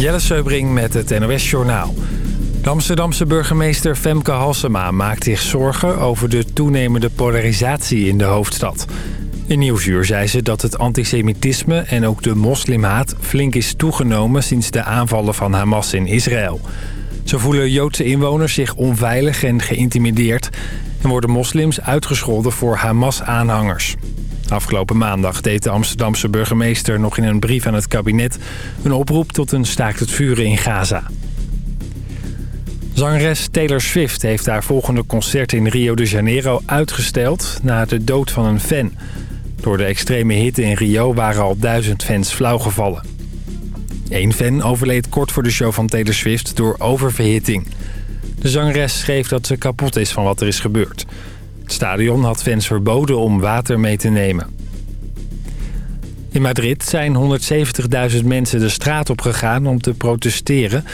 Jelle Seubring met het NOS Journaal. De Amsterdamse burgemeester Femke Halsema maakt zich zorgen over de toenemende polarisatie in de hoofdstad. In Nieuwsuur zei ze dat het antisemitisme en ook de moslimhaat flink is toegenomen sinds de aanvallen van Hamas in Israël. Zo voelen Joodse inwoners zich onveilig en geïntimideerd en worden moslims uitgescholden voor Hamas-aanhangers. Afgelopen maandag deed de Amsterdamse burgemeester nog in een brief aan het kabinet... een oproep tot een staakt het vuren in Gaza. Zangeres Taylor Swift heeft haar volgende concert in Rio de Janeiro uitgesteld... na de dood van een fan. Door de extreme hitte in Rio waren al duizend fans flauwgevallen. Eén fan overleed kort voor de show van Taylor Swift door oververhitting. De zangeres schreef dat ze kapot is van wat er is gebeurd. Het stadion had fans verboden om water mee te nemen. In Madrid zijn 170.000 mensen de straat op gegaan om te protesteren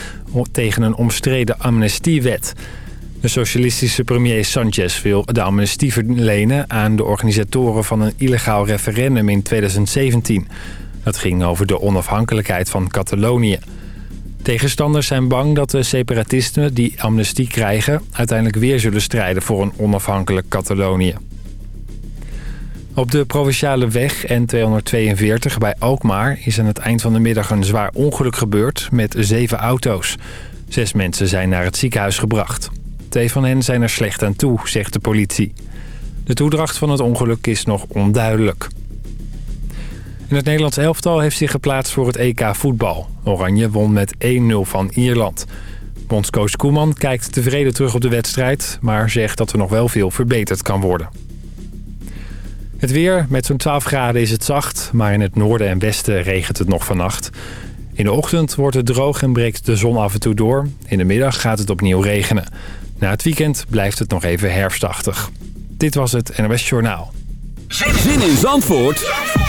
tegen een omstreden amnestiewet. De socialistische premier Sanchez wil de amnestie verlenen aan de organisatoren van een illegaal referendum in 2017. Dat ging over de onafhankelijkheid van Catalonië. Tegenstanders zijn bang dat de separatisten die amnestie krijgen... uiteindelijk weer zullen strijden voor een onafhankelijk Catalonië. Op de Provinciale Weg N242 bij Alkmaar is aan het eind van de middag een zwaar ongeluk gebeurd met zeven auto's. Zes mensen zijn naar het ziekenhuis gebracht. Twee van hen zijn er slecht aan toe, zegt de politie. De toedracht van het ongeluk is nog onduidelijk. En het Nederlands elftal heeft zich geplaatst voor het EK voetbal. Oranje won met 1-0 van Ierland. Bondscoach Koeman kijkt tevreden terug op de wedstrijd... maar zegt dat er nog wel veel verbeterd kan worden. Het weer, met zo'n 12 graden is het zacht... maar in het noorden en westen regent het nog vannacht. In de ochtend wordt het droog en breekt de zon af en toe door. In de middag gaat het opnieuw regenen. Na het weekend blijft het nog even herfstachtig. Dit was het NOS Journaal. Zin in Zandvoort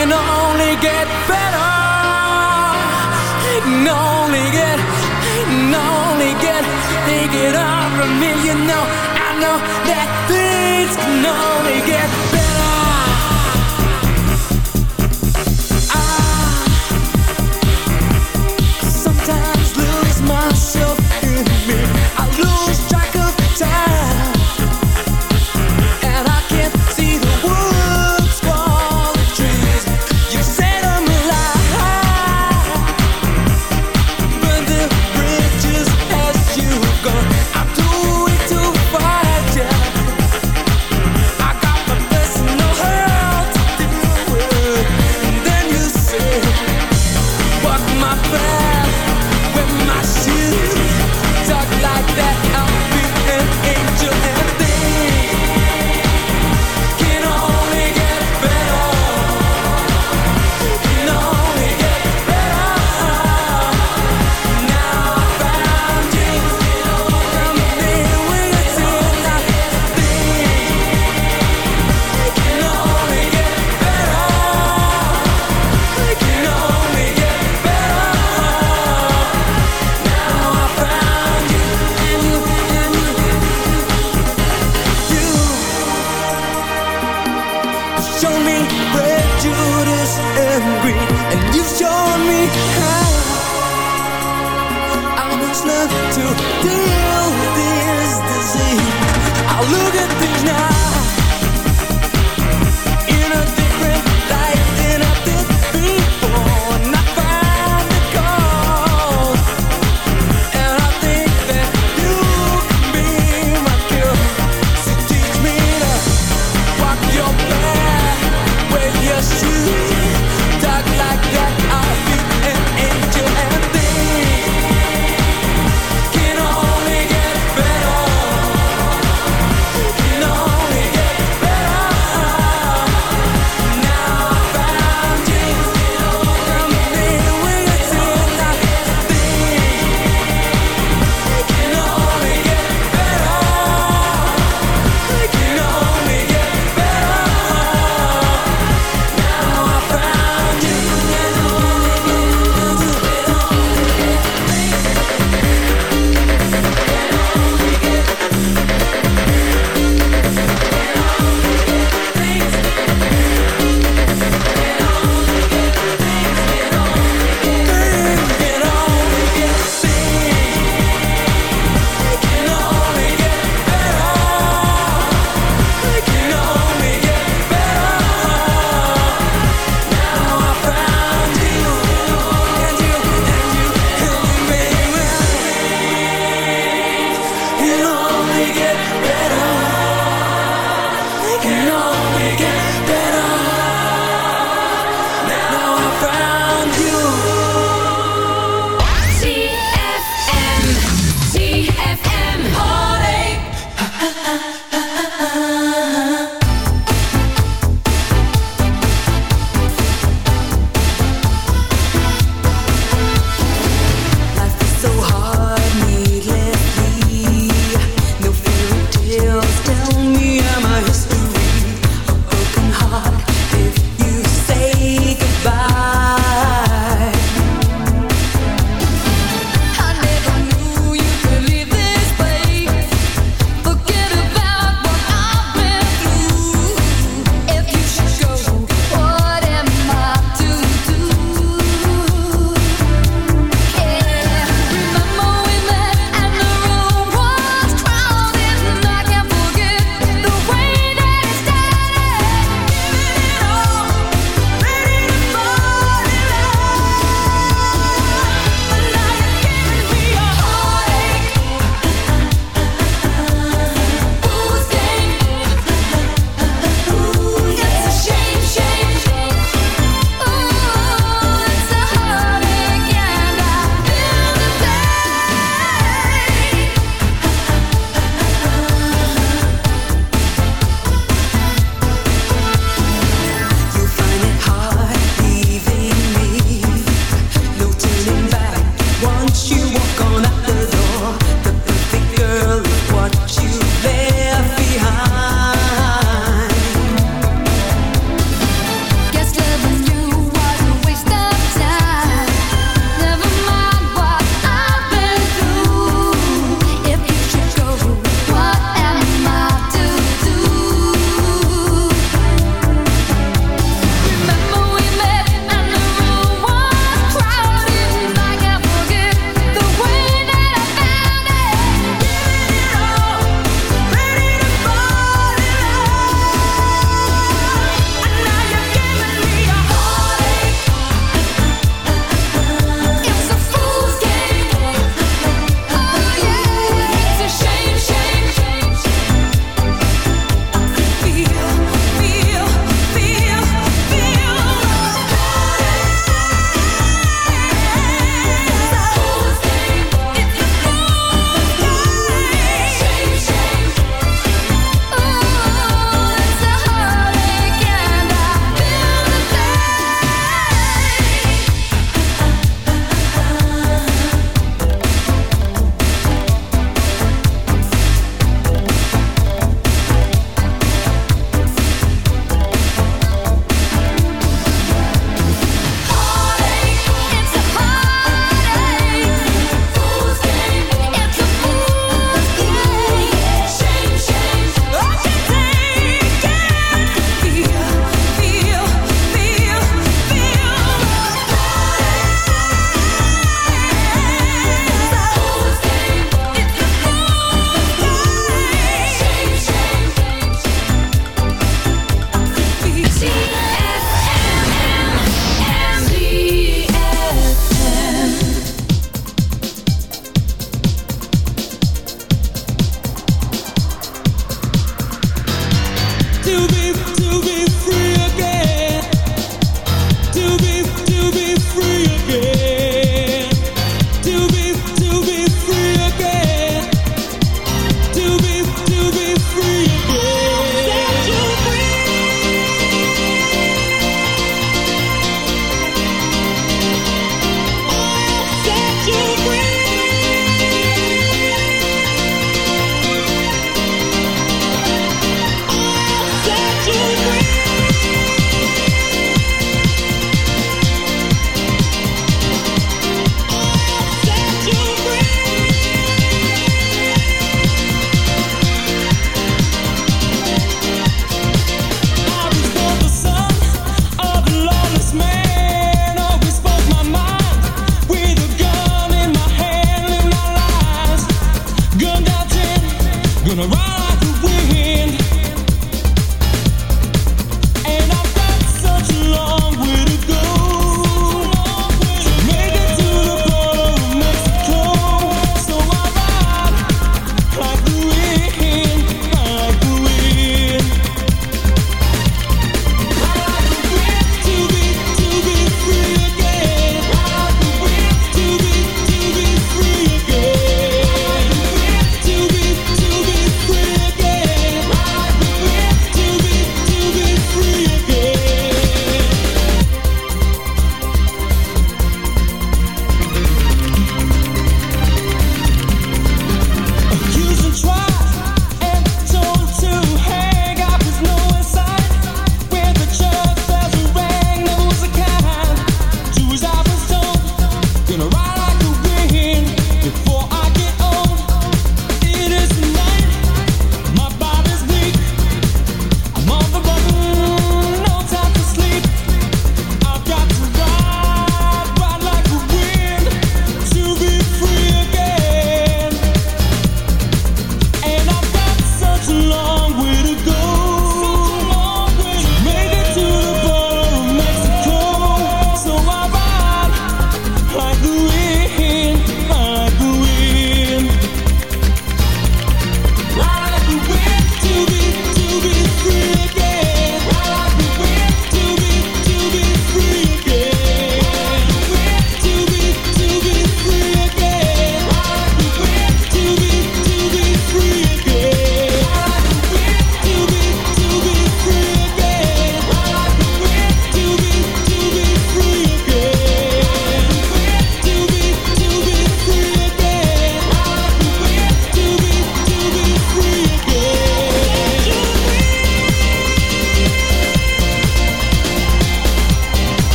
can only get better. It can only get, it can only get. Take it all from me, you know. I know that things can only get.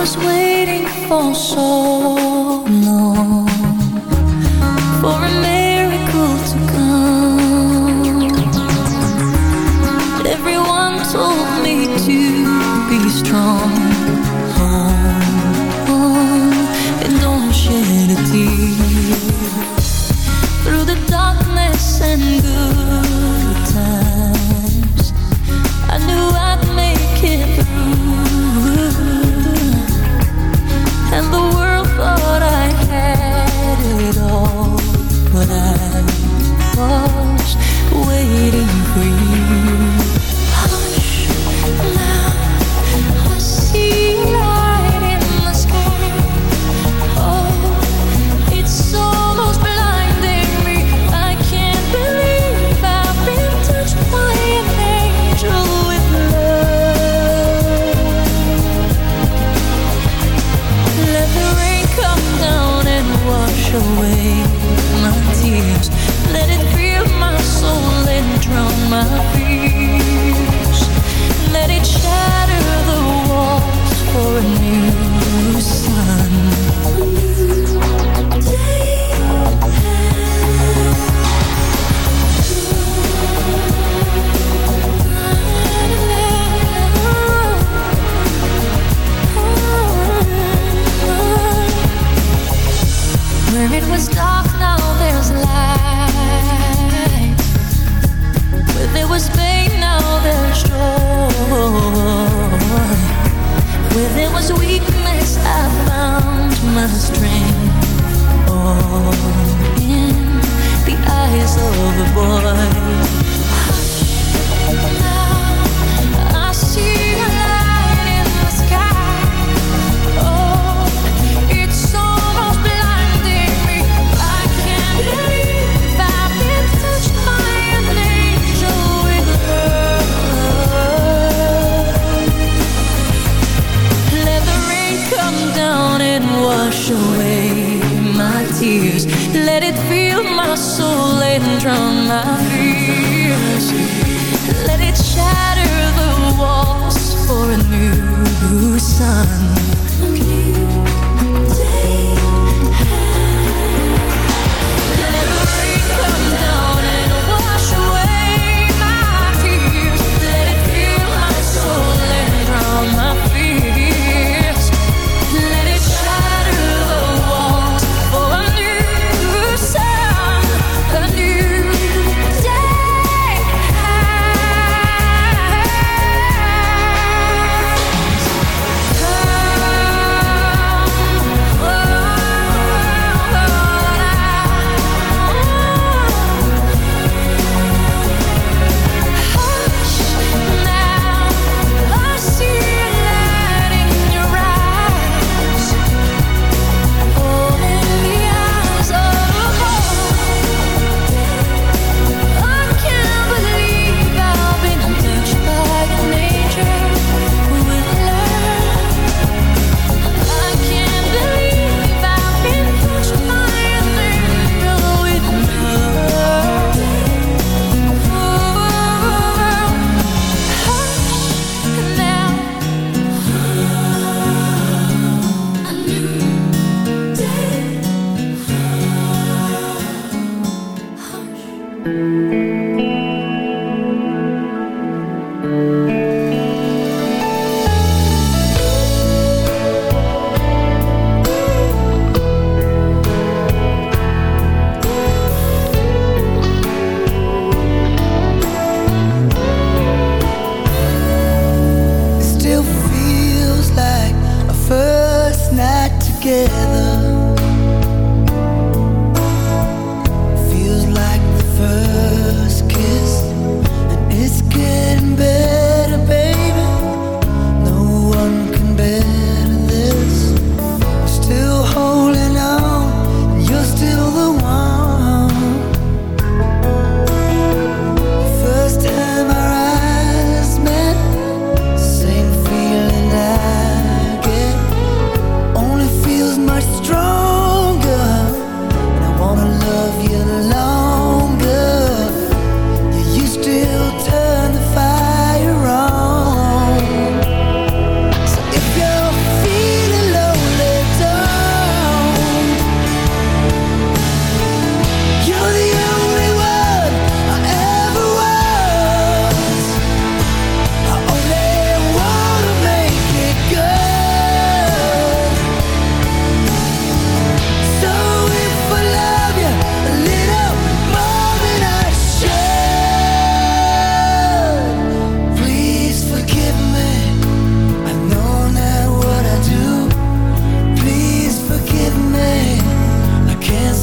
Was waiting for so long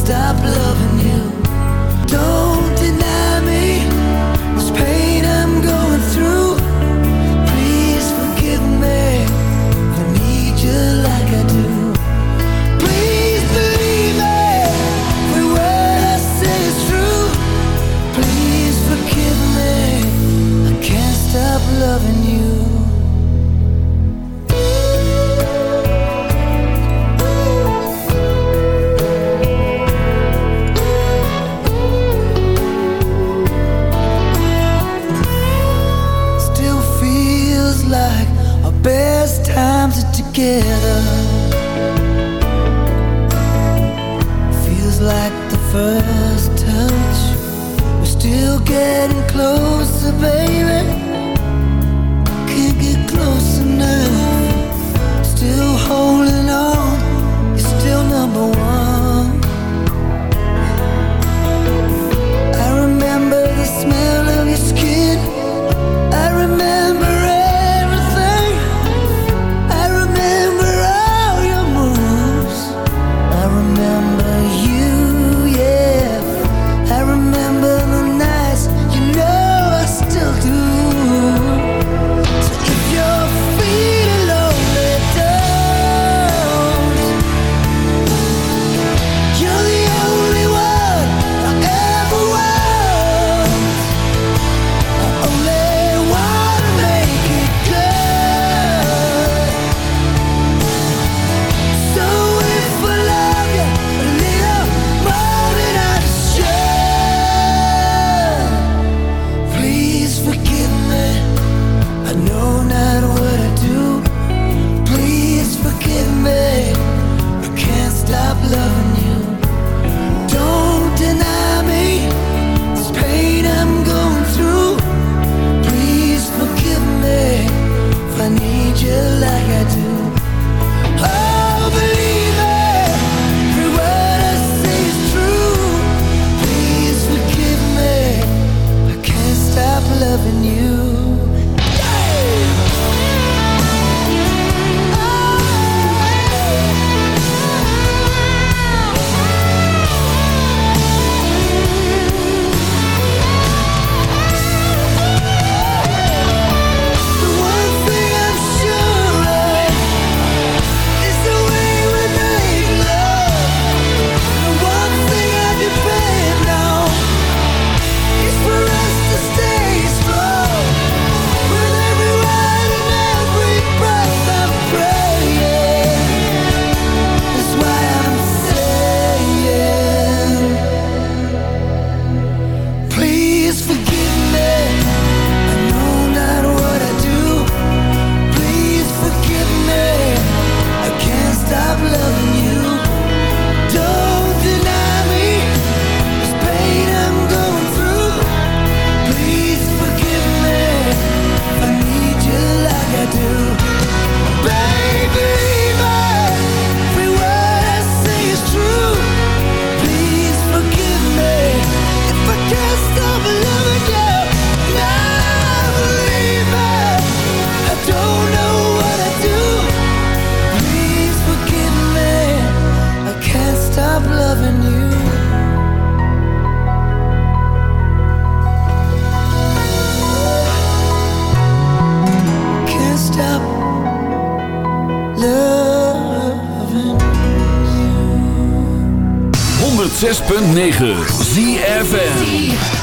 stop loving 106.9 ZFN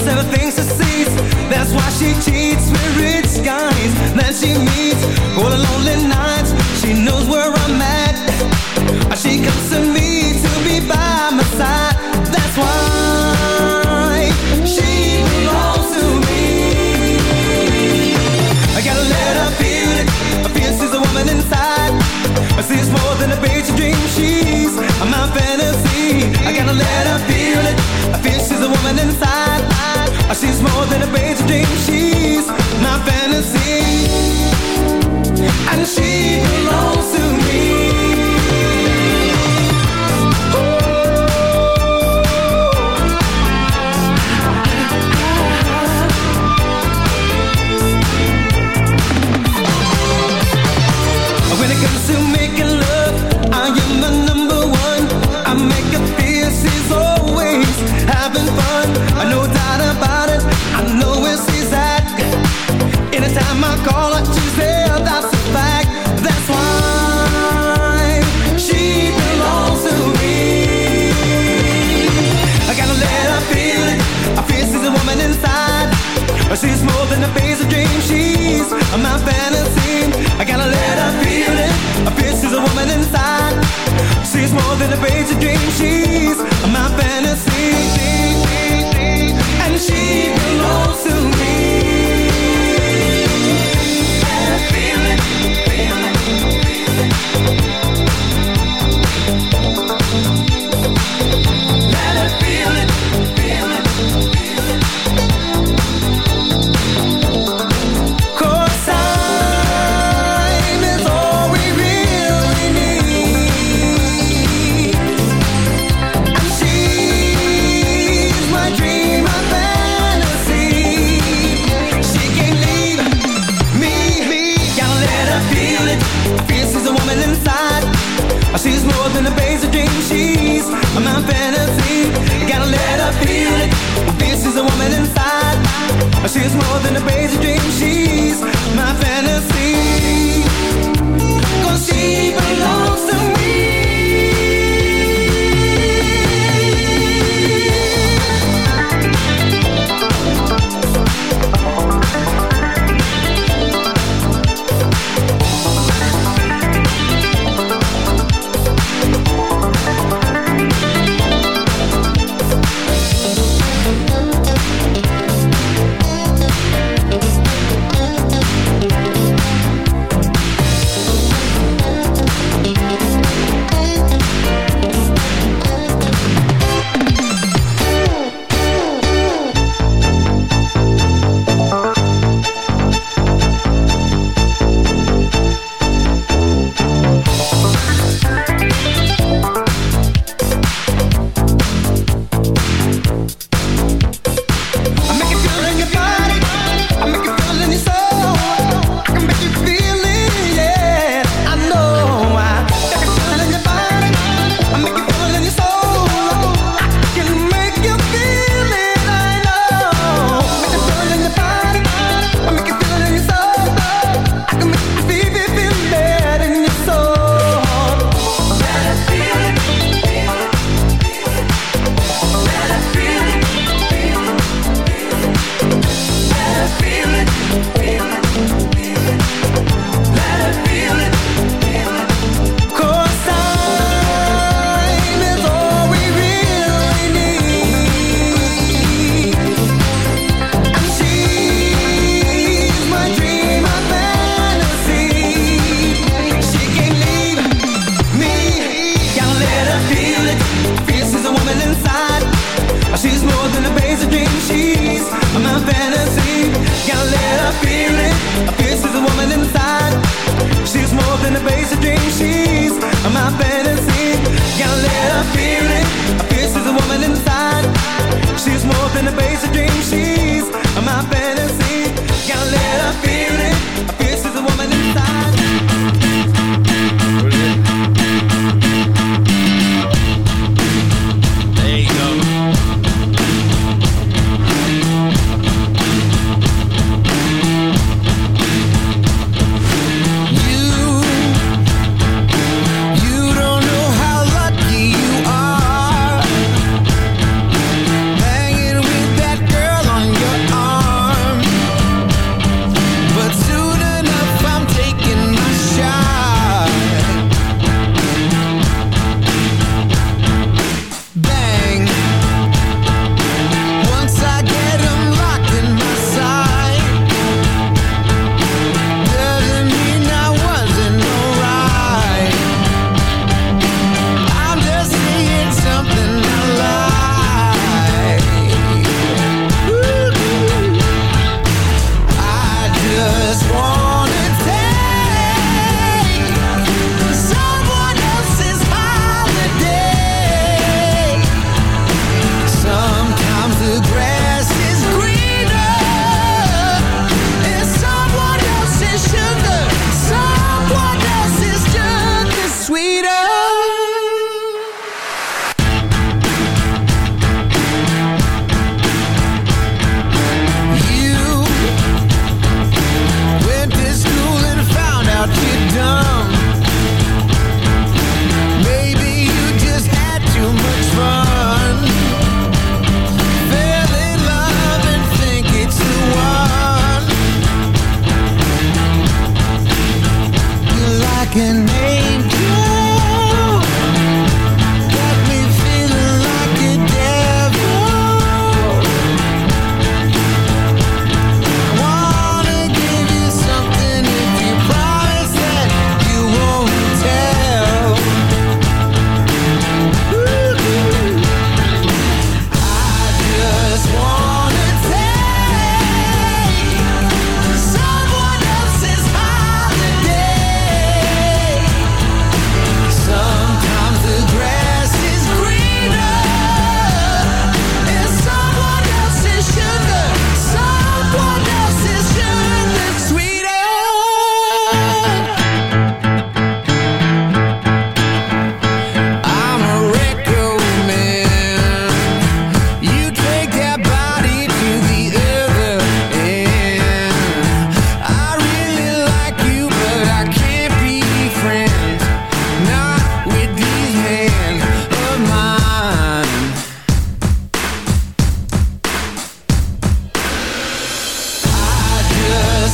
several things to see. That's why she cheats with rich guys Then she meets. my fantasy. I gotta let her feel it. A woman inside. She's more than a page. She's my fantasy. And she belongs to me.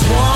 Just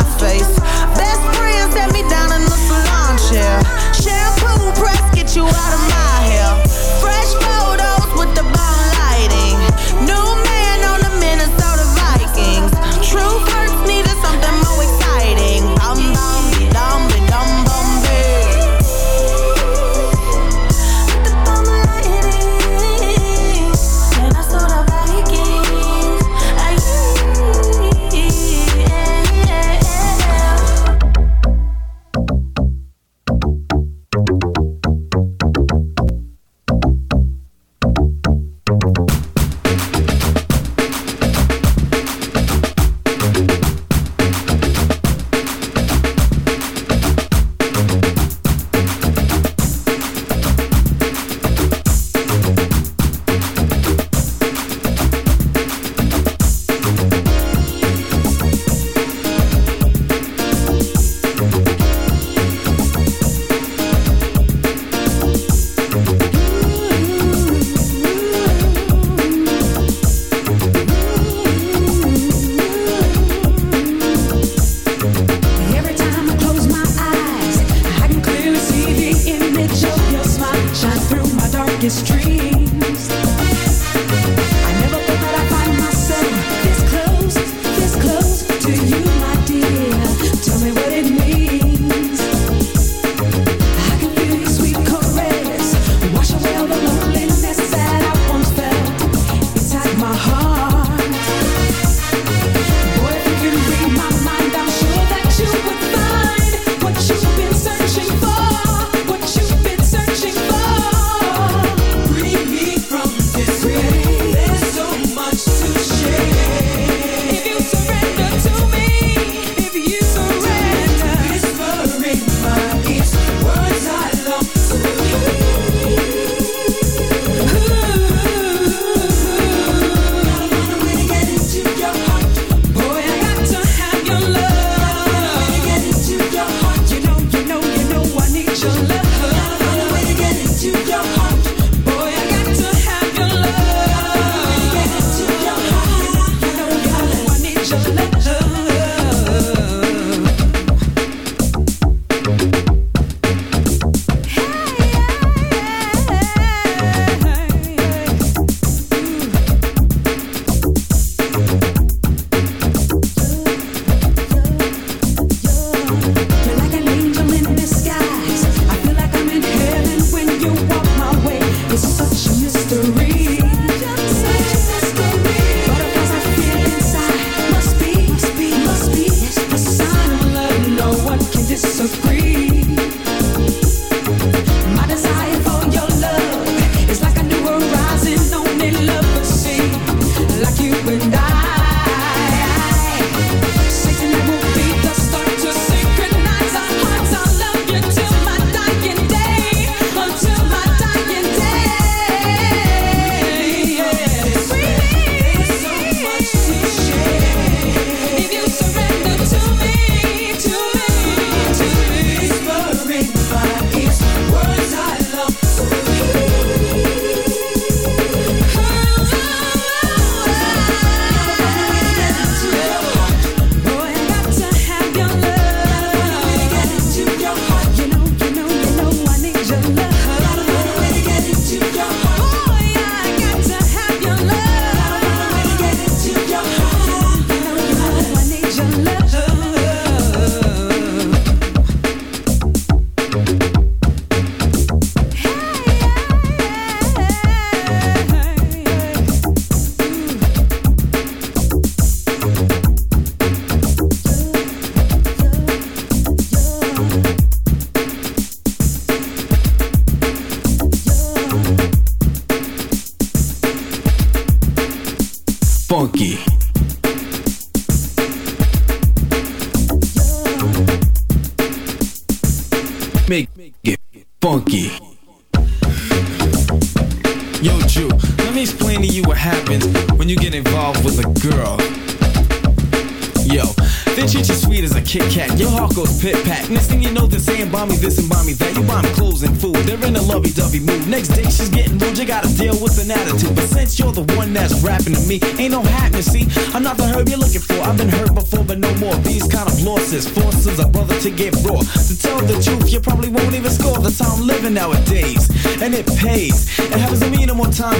my face. Best friend set me down in the salon chair. Shampoo press, get you out of my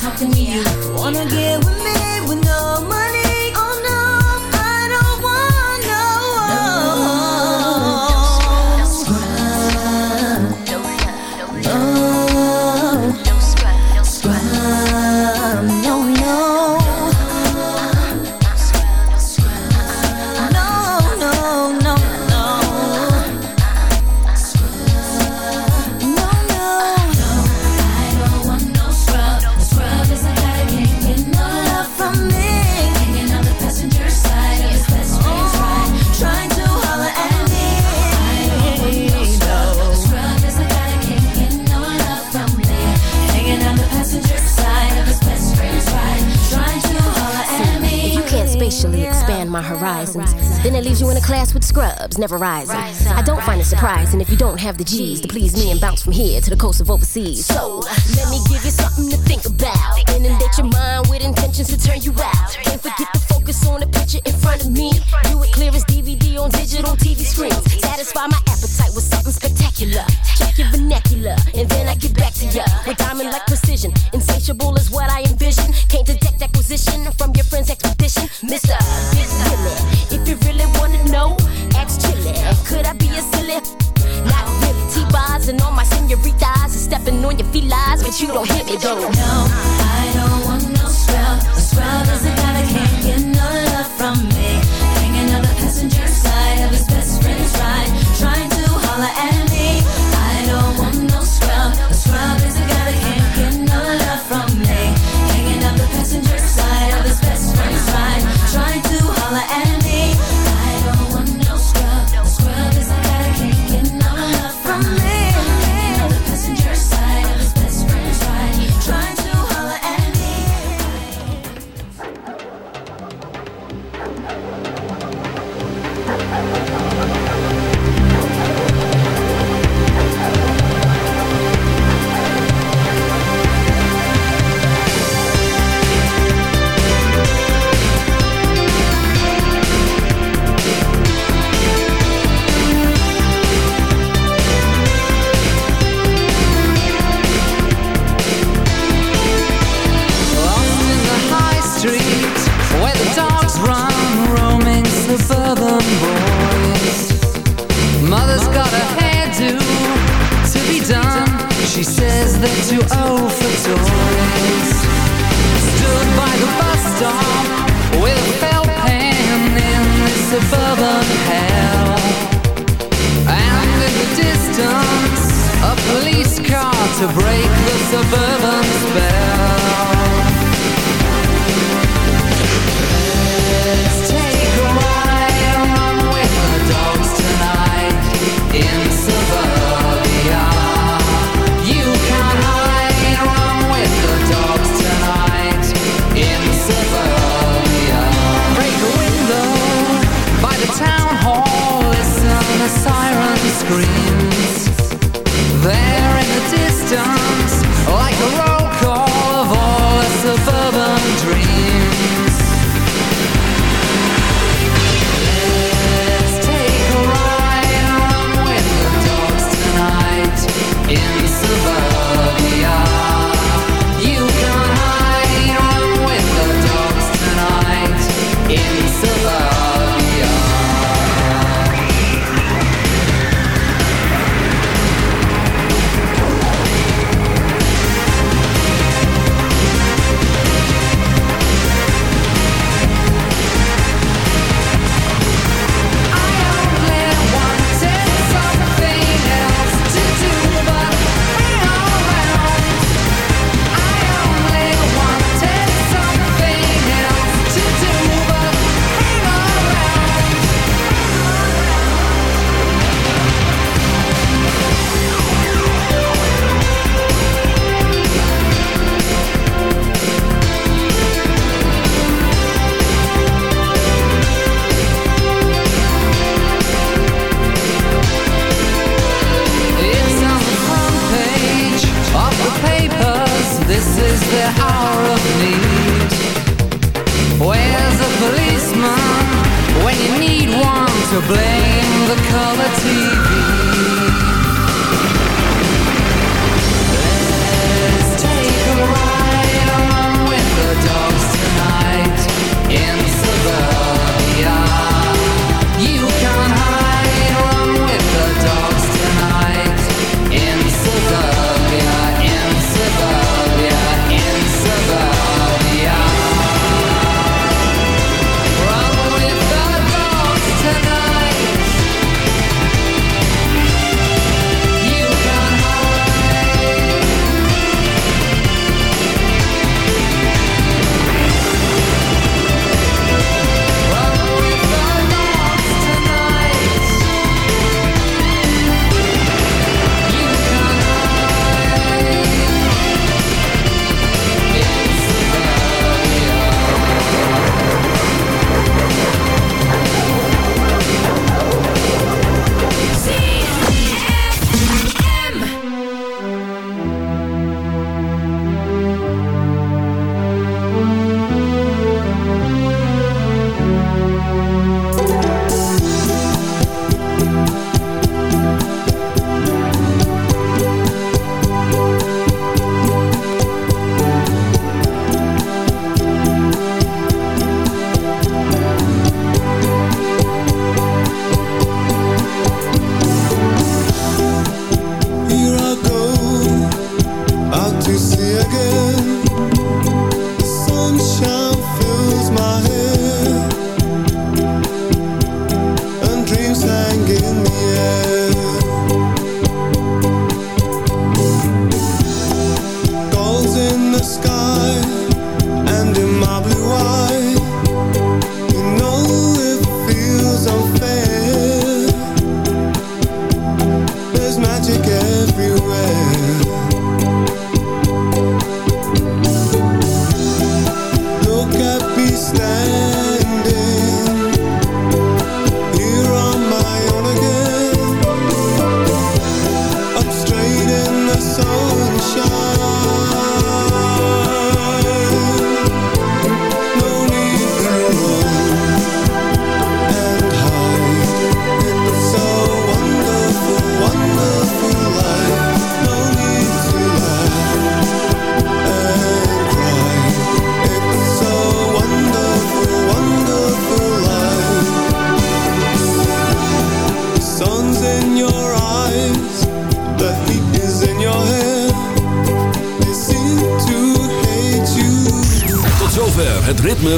talk to me. Wanna get with me? clubs, never rising. Rise up, I don't find it surprising up. if you don't have the G's to please me and bounce from here to the coast of overseas. So, let me give you something to think about. Inundate your mind with intentions to turn you out. Can't forget the focus on the picture in front of me. Do it clear as DVD on digital TV screens. Satisfy my appetite with something spectacular. Check your vernacular, and then I get back to ya with diamond like precision. Insatiable is what I envision. Can't detect acquisition from your friend's expedition, Mister. Big Billy, if you really wanna know, ask Chilli. Could I be a silly? Not really. T-Boz and all my senoritas are stepping on your felines, but you don't hit me though. No, I don't want no scrub. A scrub is a guy that can't get no love from me.